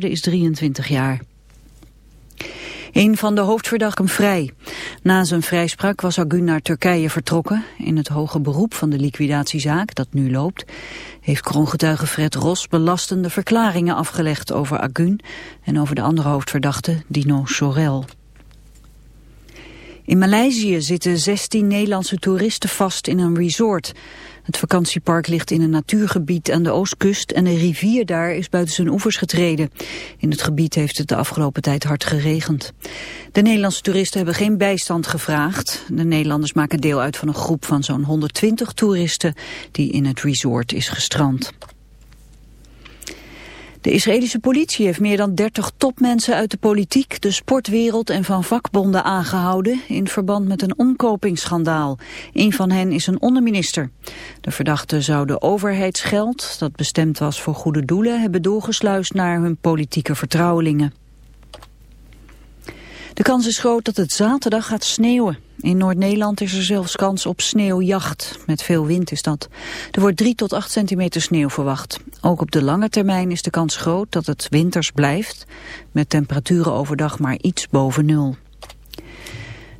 is 23 jaar. Een van de hoofdverdachten vrij. Na zijn vrijspraak was Agun naar Turkije vertrokken. In het hoge beroep van de liquidatiezaak, dat nu loopt, heeft kroongetuige Fred Ros belastende verklaringen afgelegd over Agun en over de andere hoofdverdachte, Dino Sorel. In Maleisië zitten 16 Nederlandse toeristen vast in een resort. Het vakantiepark ligt in een natuurgebied aan de oostkust en de rivier daar is buiten zijn oevers getreden. In het gebied heeft het de afgelopen tijd hard geregend. De Nederlandse toeristen hebben geen bijstand gevraagd. De Nederlanders maken deel uit van een groep van zo'n 120 toeristen die in het resort is gestrand. De Israëlische politie heeft meer dan 30 topmensen uit de politiek, de sportwereld en van vakbonden aangehouden in verband met een omkopingsschandaal. Een van hen is een onderminister. De verdachten zouden overheidsgeld, dat bestemd was voor goede doelen, hebben doorgesluist naar hun politieke vertrouwelingen. De kans is groot dat het zaterdag gaat sneeuwen. In Noord-Nederland is er zelfs kans op sneeuwjacht. Met veel wind is dat. Er wordt 3 tot 8 centimeter sneeuw verwacht. Ook op de lange termijn is de kans groot dat het winters blijft. Met temperaturen overdag maar iets boven nul.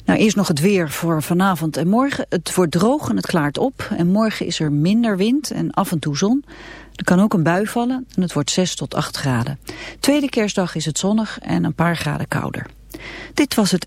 Nou, eerst nog het weer voor vanavond en morgen. Het wordt droog en het klaart op. En morgen is er minder wind en af en toe zon. Er kan ook een bui vallen en het wordt 6 tot 8 graden. Tweede kerstdag is het zonnig en een paar graden kouder. Dit was het...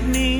Sydney.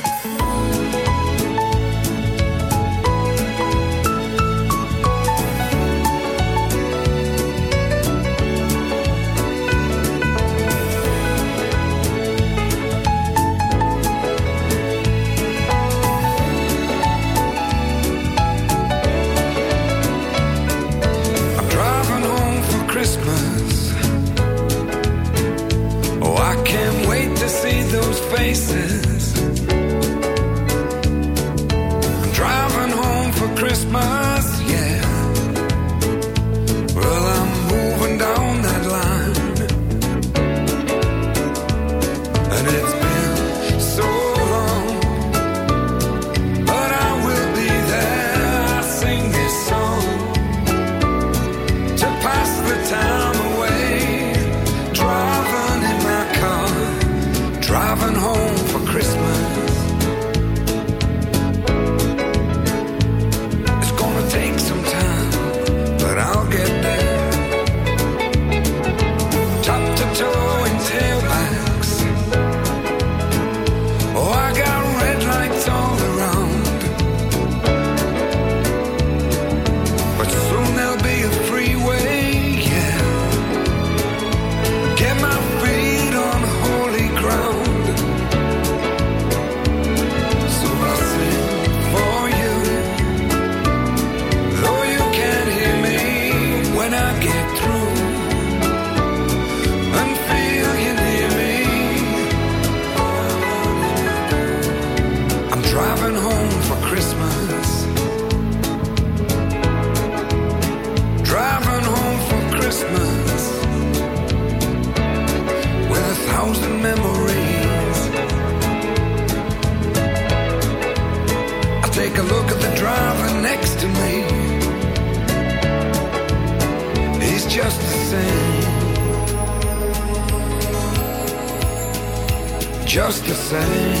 same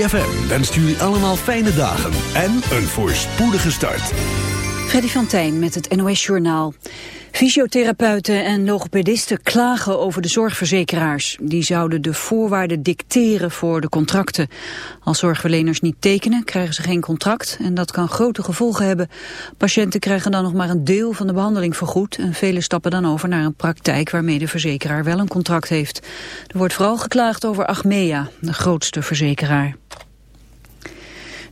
3FM jullie allemaal fijne dagen en een voorspoedige start. Freddy van met het NOS Journaal. Fysiotherapeuten en logopedisten klagen over de zorgverzekeraars. Die zouden de voorwaarden dicteren voor de contracten. Als zorgverleners niet tekenen, krijgen ze geen contract en dat kan grote gevolgen hebben. Patiënten krijgen dan nog maar een deel van de behandeling vergoed en velen stappen dan over naar een praktijk waarmee de verzekeraar wel een contract heeft. Er wordt vooral geklaagd over Achmea, de grootste verzekeraar.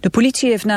De politie heeft na